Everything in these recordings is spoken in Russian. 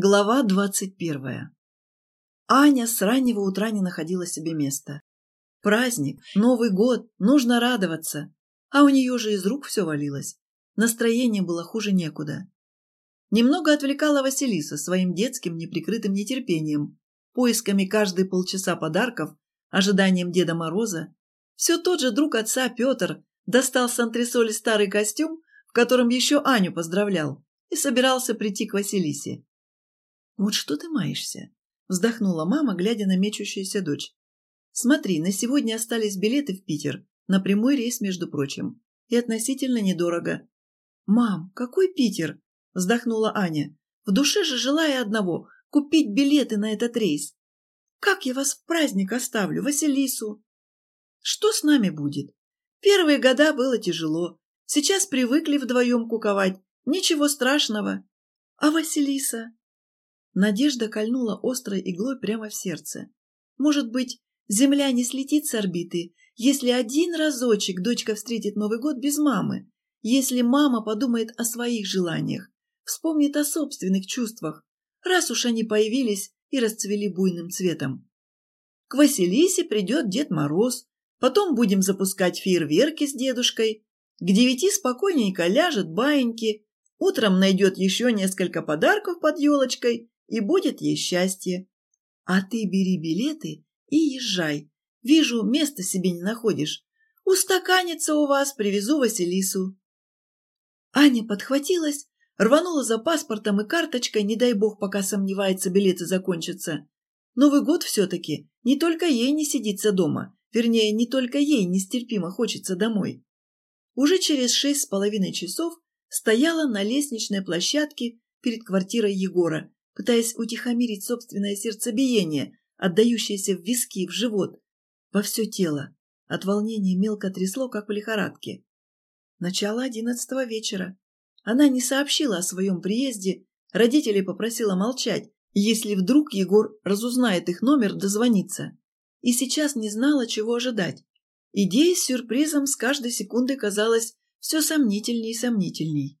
Глава двадцать первая. Аня с раннего утра не находила себе места. Праздник, Новый год, нужно радоваться. А у нее же из рук все валилось. Настроение было хуже некуда. Немного отвлекала Василиса своим детским неприкрытым нетерпением, поисками каждые полчаса подарков, ожиданием Деда Мороза. Все тот же друг отца Петр достал с антресоли старый костюм, в котором еще Аню поздравлял, и собирался прийти к Василисе. «Вот что ты маешься?» – вздохнула мама, глядя на мечущуюся дочь. «Смотри, на сегодня остались билеты в Питер, на прямой рейс, между прочим, и относительно недорого». «Мам, какой Питер?» – вздохнула Аня. «В душе же желая одного – купить билеты на этот рейс. Как я вас в праздник оставлю, Василису?» «Что с нами будет? Первые года было тяжело, сейчас привыкли вдвоем куковать, ничего страшного. А Василиса?» Надежда кольнула острой иглой прямо в сердце. Может быть, Земля не слетит с орбиты, если один разочек дочка встретит Новый год без мамы, если мама подумает о своих желаниях, вспомнит о собственных чувствах, раз уж они появились и расцвели буйным цветом. К Василисе придет Дед Мороз, потом будем запускать фейерверки с дедушкой, к девяти спокойненько ляжет баиньки, утром найдет еще несколько подарков под елочкой и будет ей счастье. А ты бери билеты и езжай. Вижу, места себе не находишь. Устаканится у вас, привезу Василису. Аня подхватилась, рванула за паспортом и карточкой, не дай бог, пока сомневается, билеты закончатся. Новый год все-таки не только ей не сидится дома, вернее, не только ей нестерпимо хочется домой. Уже через шесть с половиной часов стояла на лестничной площадке перед квартирой Егора, пытаясь утихомирить собственное сердцебиение, отдающееся в виски, в живот, во все тело. От волнения мелко трясло, как в лихорадке. Начало одиннадцатого вечера. Она не сообщила о своем приезде, родителей попросила молчать, если вдруг Егор разузнает их номер, дозвониться. И сейчас не знала, чего ожидать. Идея с сюрпризом с каждой секундой казалась все сомнительней и сомнительней.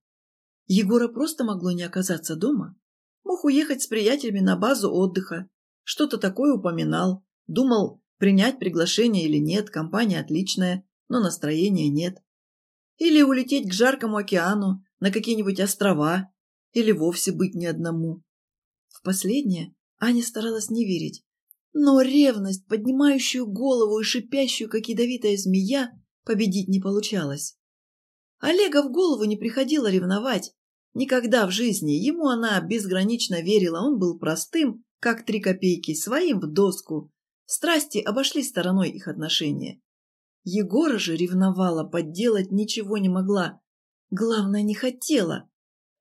Егора просто могло не оказаться дома. Мог уехать с приятелями на базу отдыха. Что-то такое упоминал. Думал, принять приглашение или нет, компания отличная, но настроения нет. Или улететь к жаркому океану, на какие-нибудь острова, или вовсе быть ни одному. В последнее Аня старалась не верить. Но ревность, поднимающую голову и шипящую, как ядовитая змея, победить не получалось. Олега в голову не приходило ревновать, Никогда в жизни ему она безгранично верила, он был простым, как три копейки, своим в доску. Страсти обошли стороной их отношения. Егора же ревновала, подделать ничего не могла. Главное, не хотела.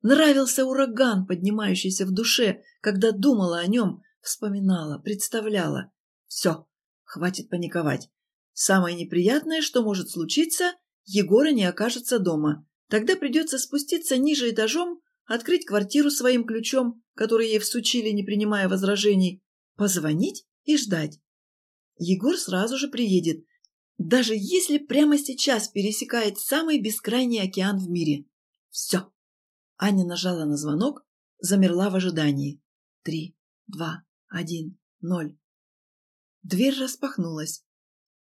Нравился ураган, поднимающийся в душе, когда думала о нем, вспоминала, представляла. Все, хватит паниковать. Самое неприятное, что может случиться, Егора не окажется дома. Тогда придется спуститься ниже этажом, открыть квартиру своим ключом, который ей всучили, не принимая возражений, позвонить и ждать. Егор сразу же приедет, даже если прямо сейчас пересекает самый бескрайний океан в мире. Все. Аня нажала на звонок, замерла в ожидании. Три, два, один, ноль. Дверь распахнулась.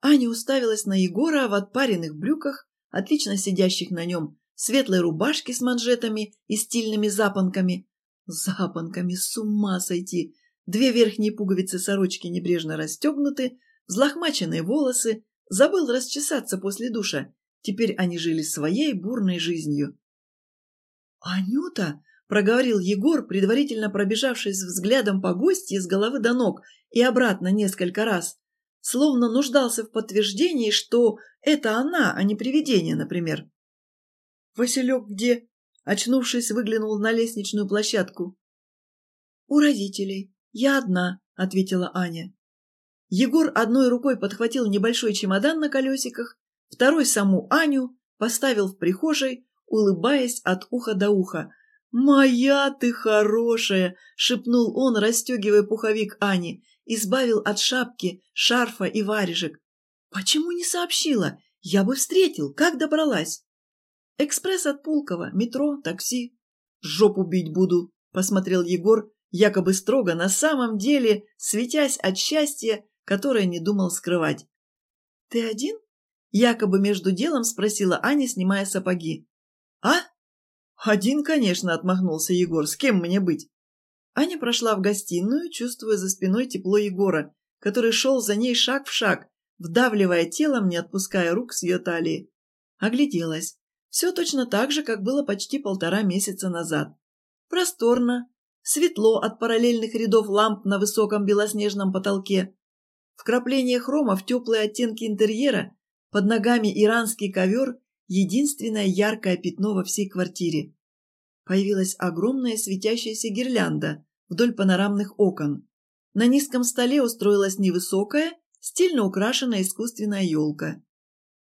Аня уставилась на Егора в отпаренных брюках, отлично сидящих на нем, светлой рубашке с манжетами и стильными запонками. Запонками, с ума сойти! Две верхние пуговицы сорочки небрежно расстегнуты, взлохмаченные волосы, забыл расчесаться после душа. Теперь они жили своей бурной жизнью. «Анюта!» — проговорил Егор, предварительно пробежавшись взглядом по гости с головы до ног и обратно несколько раз, словно нуждался в подтверждении, что это она, а не привидение, например. Василек где?» Очнувшись, выглянул на лестничную площадку. «У родителей. Я одна», — ответила Аня. Егор одной рукой подхватил небольшой чемодан на колесиках, второй саму Аню поставил в прихожей, улыбаясь от уха до уха. «Моя ты хорошая!» — шепнул он, расстегивая пуховик Ани, избавил от шапки, шарфа и варежек. «Почему не сообщила? Я бы встретил. Как добралась?» Экспресс от Пулково, метро, такси. Жопу бить буду, посмотрел Егор якобы строго, на самом деле светясь от счастья, которое не думал скрывать. «Ты один?» – якобы между делом спросила Аня, снимая сапоги. «А?» «Один, конечно», – отмахнулся Егор. «С кем мне быть?» Аня прошла в гостиную, чувствуя за спиной тепло Егора, который шел за ней шаг в шаг, вдавливая телом, не отпуская рук с ее талии. Огляделась. Все точно так же, как было почти полтора месяца назад. Просторно, светло от параллельных рядов ламп на высоком белоснежном потолке. Вкрапление хрома в теплые оттенки интерьера, под ногами иранский ковер – единственное яркое пятно во всей квартире. Появилась огромная светящаяся гирлянда вдоль панорамных окон. На низком столе устроилась невысокая, стильно украшенная искусственная елка.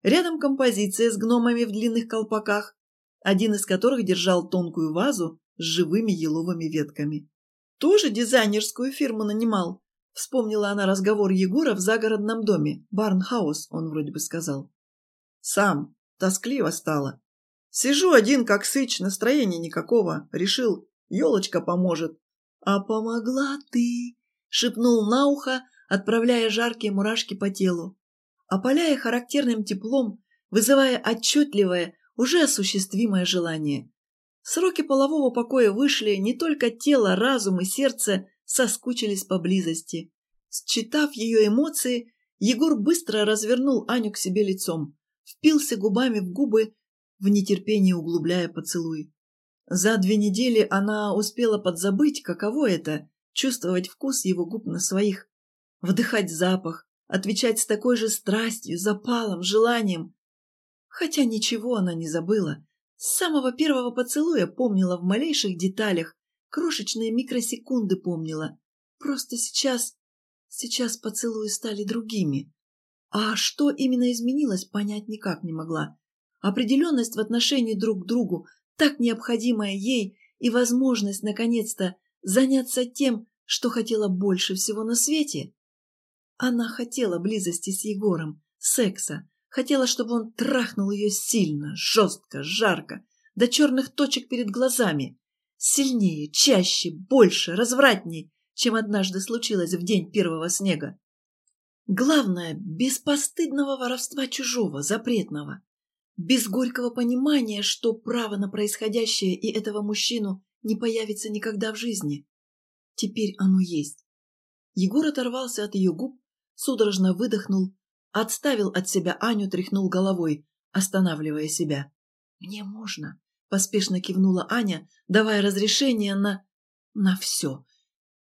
Рядом композиция с гномами в длинных колпаках, один из которых держал тонкую вазу с живыми еловыми ветками. Тоже дизайнерскую фирму нанимал. Вспомнила она разговор Егора в загородном доме. Барнхаус, он вроде бы сказал. Сам. Тоскливо стало. Сижу один, как сыч, настроения никакого. Решил, елочка поможет. А помогла ты, шепнул на ухо, отправляя жаркие мурашки по телу опаляя характерным теплом, вызывая отчетливое, уже осуществимое желание. Сроки полового покоя вышли, не только тело, разум и сердце соскучились поблизости. Считав ее эмоции, Егор быстро развернул Аню к себе лицом, впился губами в губы, в нетерпении углубляя поцелуй. За две недели она успела подзабыть, каково это – чувствовать вкус его губ на своих, вдыхать запах, отвечать с такой же страстью, запалом, желанием. Хотя ничего она не забыла. С самого первого поцелуя помнила в малейших деталях, крошечные микросекунды помнила. Просто сейчас... Сейчас поцелуи стали другими. А что именно изменилось, понять никак не могла. Определенность в отношении друг к другу, так необходимая ей, и возможность, наконец-то, заняться тем, что хотела больше всего на свете, она хотела близости с Егором, секса, хотела, чтобы он трахнул ее сильно, жестко, жарко, до черных точек перед глазами. Сильнее, чаще, больше, развратней, чем однажды случилось в день первого снега. Главное, без постыдного воровства чужого, запретного. Без горького понимания, что право на происходящее и этого мужчину не появится никогда в жизни. Теперь оно есть. Егор оторвался от ее губ, судорожно выдохнул, отставил от себя Аню, тряхнул головой, останавливая себя. «Мне можно», — поспешно кивнула Аня, давая разрешение на... на все.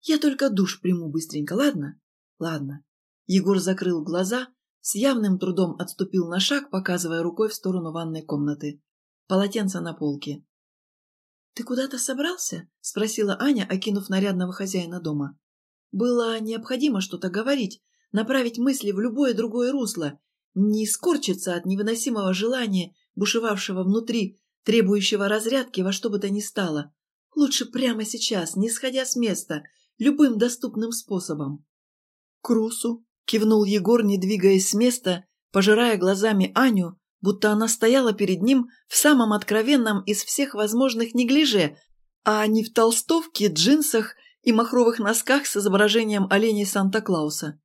«Я только душ приму быстренько, ладно?» «Ладно». Егор закрыл глаза, с явным трудом отступил на шаг, показывая рукой в сторону ванной комнаты. Полотенце на полке. «Ты куда-то собрался?» — спросила Аня, окинув нарядного хозяина дома. Было необходимо что-то говорить, направить мысли в любое другое русло, не скорчиться от невыносимого желания, бушевавшего внутри, требующего разрядки во что бы то ни стало. Лучше прямо сейчас, не сходя с места, любым доступным способом. «Крусу!» — кивнул Егор, не двигаясь с места, пожирая глазами Аню, будто она стояла перед ним в самом откровенном из всех возможных неглиже, а не в толстовке, джинсах и махровых носках с изображением оленей Санта-Клауса.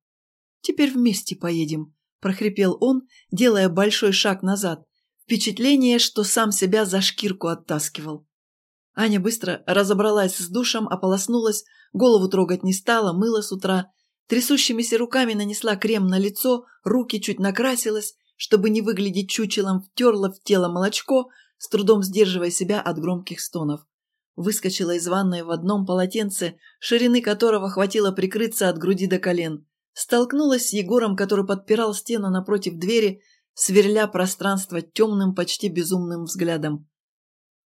Теперь вместе поедем», – прохрипел он, делая большой шаг назад. Впечатление, что сам себя за шкирку оттаскивал. Аня быстро разобралась с душем, ополоснулась, голову трогать не стала, мыла с утра, трясущимися руками нанесла крем на лицо, руки чуть накрасилась, чтобы не выглядеть чучелом, втерла в тело молочко, с трудом сдерживая себя от громких стонов. Выскочила из ванной в одном полотенце, ширины которого хватило прикрыться от груди до колен. Столкнулась с Егором, который подпирал стену напротив двери, сверля пространство темным, почти безумным взглядом.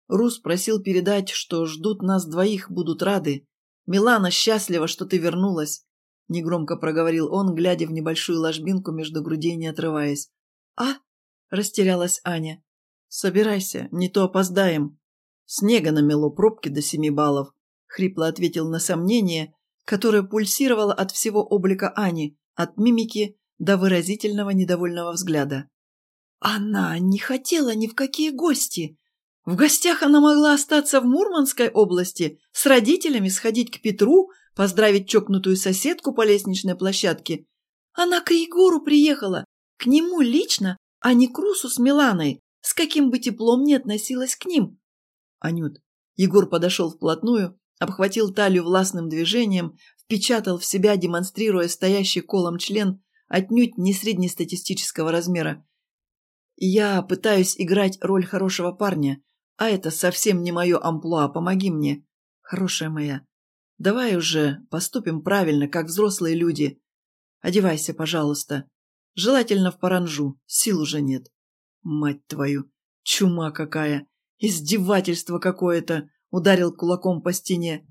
Рус просил передать, что ждут нас двоих, будут рады. «Милана счастлива, что ты вернулась», — негромко проговорил он, глядя в небольшую ложбинку между грудей, не отрываясь. «А?» — растерялась Аня. «Собирайся, не то опоздаем». «Снега намело пробки до семи баллов», — хрипло ответил на сомнение, которая пульсировала от всего облика Ани, от мимики до выразительного недовольного взгляда. «Она не хотела ни в какие гости!» В гостях она могла остаться в Мурманской области, с родителями сходить к Петру, поздравить чокнутую соседку по лестничной площадке. Она к Егору приехала, к нему лично, а не к Русу с Миланой, с каким бы теплом ни относилась к ним. Анют, Егор подошел вплотную, обхватил талию властным движением, впечатал в себя, демонстрируя стоящий колом член отнюдь не среднестатистического размера. Я пытаюсь играть роль хорошего парня, а это совсем не мое амплуа, помоги мне. Хорошая моя, давай уже поступим правильно, как взрослые люди. Одевайся, пожалуйста. Желательно в паранжу, сил уже нет. Мать твою, чума какая, издевательство какое-то, ударил кулаком по стене.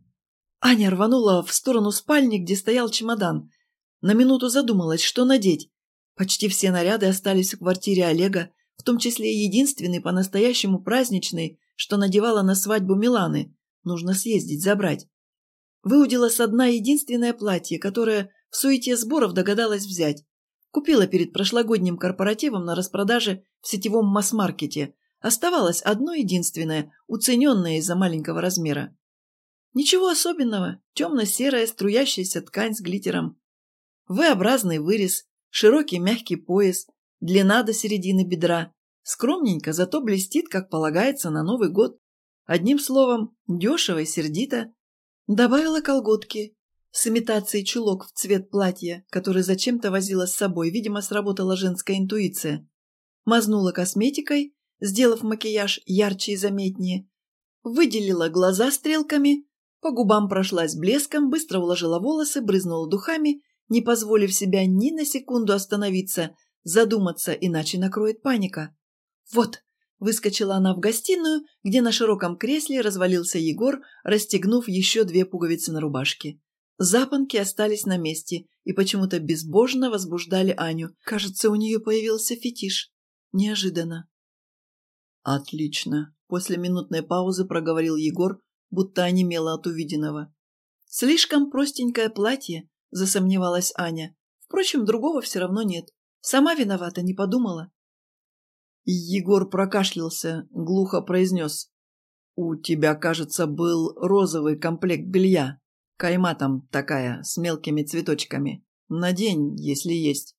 Аня рванула в сторону спальни, где стоял чемодан. На минуту задумалась, что надеть. Почти все наряды остались в квартире Олега, в том числе и единственный по-настоящему праздничный, что надевала на свадьбу Миланы. Нужно съездить, забрать. Выудила с дна единственное платье, которое в суете сборов догадалась взять. Купила перед прошлогодним корпоративом на распродаже в сетевом масс-маркете. Оставалось одно единственное, уцененное из-за маленького размера. Ничего особенного, темно-серая струящаяся ткань с глиттером. V-образный вырез, широкий мягкий пояс, длина до середины бедра. Скромненько, зато блестит, как полагается, на Новый год. Одним словом, дешево и сердито. Добавила колготки с имитацией чулок в цвет платья, который зачем-то возила с собой, видимо, сработала женская интуиция. Мазнула косметикой, сделав макияж ярче и заметнее. Выделила глаза стрелками, по губам прошлась блеском, быстро уложила волосы, брызнула духами, не позволив себя ни на секунду остановиться, задуматься, иначе накроет паника. «Вот!» – выскочила она в гостиную, где на широком кресле развалился Егор, расстегнув еще две пуговицы на рубашке. Запонки остались на месте и почему-то безбожно возбуждали Аню. Кажется, у нее появился фетиш. Неожиданно. «Отлично!» – после минутной паузы проговорил Егор, будто онемела от увиденного. «Слишком простенькое платье», – засомневалась Аня. «Впрочем, другого все равно нет. Сама виновата, не подумала». Егор прокашлялся, глухо произнес. «У тебя, кажется, был розовый комплект белья. Кайма там такая, с мелкими цветочками. Надень, если есть».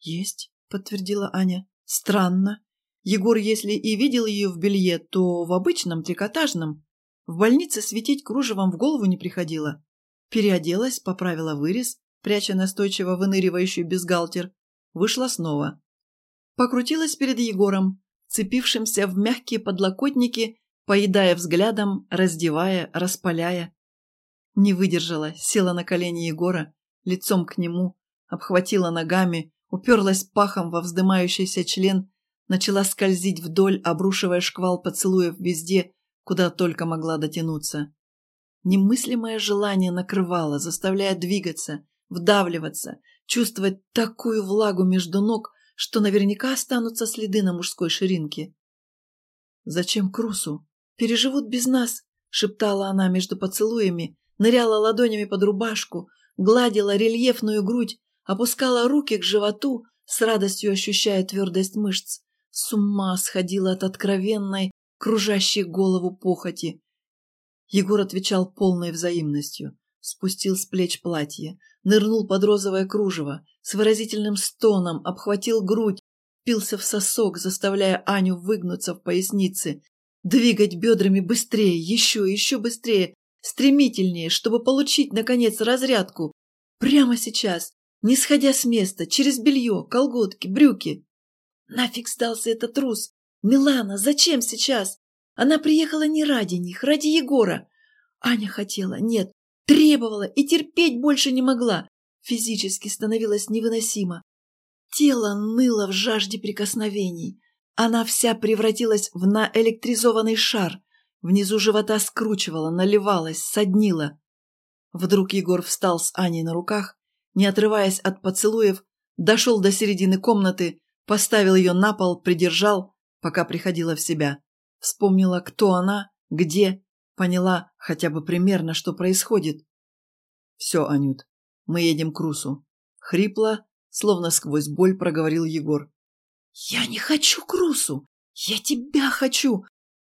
«Есть», — подтвердила Аня. «Странно. Егор, если и видел ее в белье, то в обычном трикотажном. В больнице светить кружевом в голову не приходило. Переоделась, поправила вырез, пряча настойчиво выныривающий бюстгальтер. Вышла снова. Покрутилась перед Егором, цепившимся в мягкие подлокотники, поедая взглядом, раздевая, распаляя. Не выдержала, села на колени Егора, лицом к нему, обхватила ногами, уперлась пахом во вздымающийся член, начала скользить вдоль, обрушивая шквал поцелуев везде, куда только могла дотянуться. Немыслимое желание накрывало, заставляя двигаться, вдавливаться, чувствовать такую влагу между ног, что наверняка останутся следы на мужской ширинке. «Зачем Крусу? Переживут без нас», — шептала она между поцелуями, ныряла ладонями под рубашку, гладила рельефную грудь, опускала руки к животу, с радостью ощущая твердость мышц. С ума сходила от откровенной, кружащей голову похоти. Егор отвечал полной взаимностью, спустил с плеч платье, нырнул под розовое кружево, с выразительным стоном обхватил грудь, пился в сосок, заставляя Аню выгнуться в пояснице, двигать бедрами быстрее, еще, еще быстрее, стремительнее, чтобы получить, наконец, разрядку. Прямо сейчас, не сходя с места, через белье, колготки, брюки. Нафиг сдался этот трус. Милана, зачем сейчас? Она приехала не ради них, ради Егора. Аня хотела, нет, требовала и терпеть больше не могла. Физически становилось невыносимо. Тело ныло в жажде прикосновений. Она вся превратилась в наэлектризованный шар. Внизу живота скручивала, наливалась, соднила. Вдруг Егор встал с Аней на руках, не отрываясь от поцелуев, дошел до середины комнаты, поставил ее на пол, придержал, пока приходила в себя. Вспомнила, кто она, где, поняла хотя бы примерно, что происходит. «Все, Анют, мы едем к Русу». Хрипло, словно сквозь боль проговорил Егор. «Я не хочу к Русу! Я тебя хочу!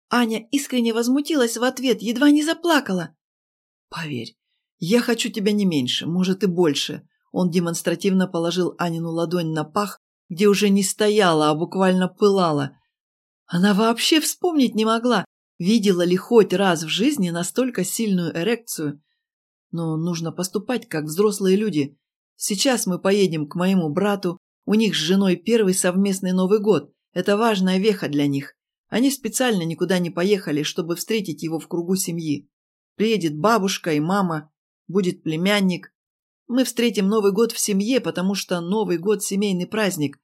Аня искренне возмутилась в ответ, едва не заплакала. «Поверь, я хочу тебя не меньше, может и больше». Он демонстративно положил Анину ладонь на пах, где уже не стояла, а буквально пылала. Она вообще вспомнить не могла, видела ли хоть раз в жизни настолько сильную эрекцию. Но нужно поступать, как взрослые люди. Сейчас мы поедем к моему брату, у них с женой первый совместный Новый год. Это важная веха для них. Они специально никуда не поехали, чтобы встретить его в кругу семьи. Приедет бабушка и мама, будет племянник. Мы встретим Новый год в семье, потому что Новый год – семейный праздник.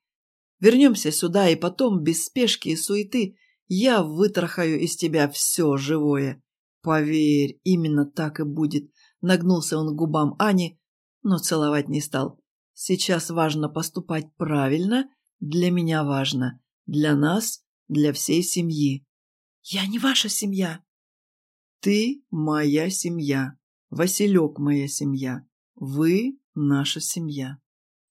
Вернемся сюда, и потом, без спешки и суеты, я вытрахаю из тебя все живое. Поверь, именно так и будет. Нагнулся он к губам Ани, но целовать не стал. Сейчас важно поступать правильно, для меня важно, для нас, для всей семьи. Я не ваша семья. Ты моя семья, Василек моя семья, вы наша семья.